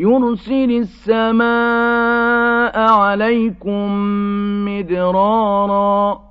يُرْسِلِ السَّمَاءَ عَلَيْكُم مِّدْرَارًا